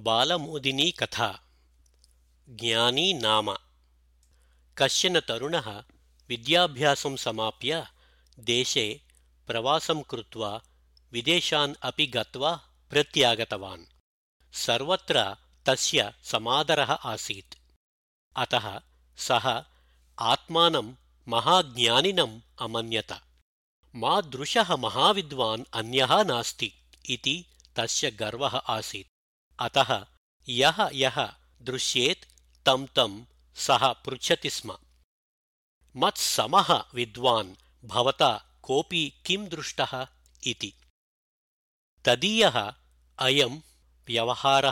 बालमोदिनी कथा। ज्ञानी नाम। कश्चन तरुणः विद्याभ्यासं समाप्य देशे प्रवासं कृत्वा विदेशान् अपि गत्वा प्रत्यागतवान्। सर्वत्र तस्य समादरः आसीत्। अतः सः आत्मानं महाज्ञानिनम् अमन्यत। मादृशः महाविद्वान् अन्यः नास्ति इति तस्य गर्वः आसीत्। అతః యః యః దృశ్యేత్ తం తం సహ పృచ్చతి స్మ. మత్సమః విద్వాన్ భవత కోపి కిం దృష్ట ఇది. తదీయ అయం వ్యవహార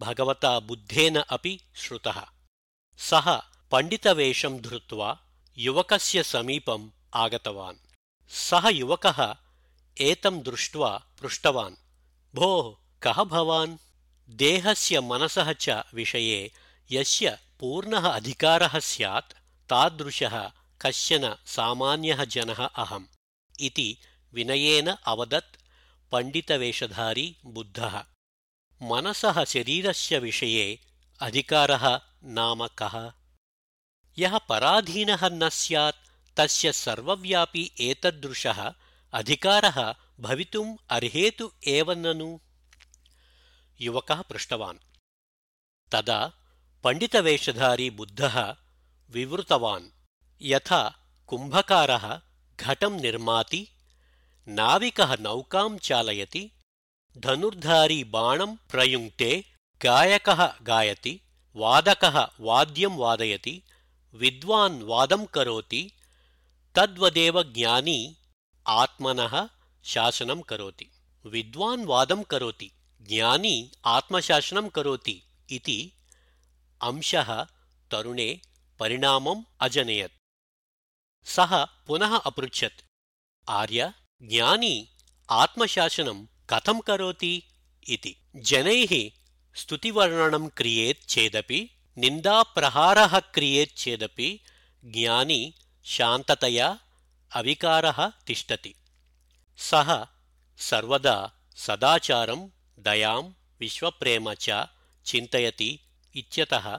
భగవతా బుద్ధేన అపి శ్రుత సహ పండితవేషం ధృత్వా యువకస్య సమీపం ఆగతవాన్. సహ యువక ఏతం దృష్ట్వా పృష్టవాన్. భో కహ భవాన్? देहस्य मनसः च विषये यस्य पूर्णः अधिकारः स्यात् तादृशः कश्चन सामान्यः जनः अहम् इति विनयेन अवदत् पण्डितवेषधारी बुद्धः मनसः शरीरस्य विषये अधिकारः नाम कः यः पराधीनः न स्यात् तस्य सर्वव्यापी एतदृशः अधिकारः भवितुम् अर्हेतु एव ननु युवकः पृष्टवान् तदा पण्डितवेषधारी बुद्धः विवृतवान् यथा कुम्भकारः घटं निर्माति नाविकः नौकां चालयति धनुर्धारी बाणं प्रयुङ्क्ते गायकः गायति वादकः वाद्यं वादयति विद्वान् वादं करोति तद्वदेव ज्ञानी आत्मनः शासनं करोति विद्वान् वादं करोति జ్ఞాని ఆత్మశాసనం కరోతి ఇది అంశ తరుణే పరిణామం అజనయత్. సహ పునః అపృచ్చత్ ఆర్య జ్ఞాని ఆత్మశాసనం కథం కరోతి ఇది. జనై స్తువర్ణనం క్రియేత్ చేదపి నిందాప్రహార క్రియేత్ చేదపి జ్ఞాని శాంతతయా అవికారిష్టతి సహ సర్వదా సదాచారం దయాం విశ్వప్రేమ చ చింతయతి ఇత్యతః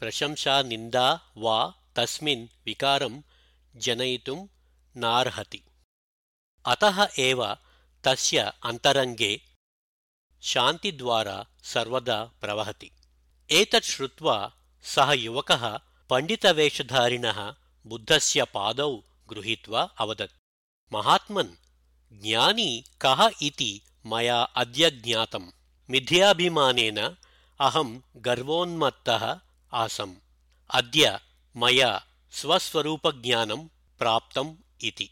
ప్రశంసా నిందా వా తస్మిన్ వికారం జనయితుం నార్హతి. అత ఏవ తస్య అంతరంగే శాంతిద్వారా సర్వదా ప్రవహతి. ఏతత్ శ్రుత్వా సహ యువక పండితవేషధారిణ బుద్ధస్య పాదౌ గృహీత్వా అవదత్. మహాత్మన్ జ్ఞాని కహ ఇతి మయా అద్య జ్ఞాతం మిథ్యాభిమానేన అహం గర్వోన్మత్త ఆసం. అద్య మయా స్వస్వరూపజ్ఞానం ప్రాప్తం ఇది.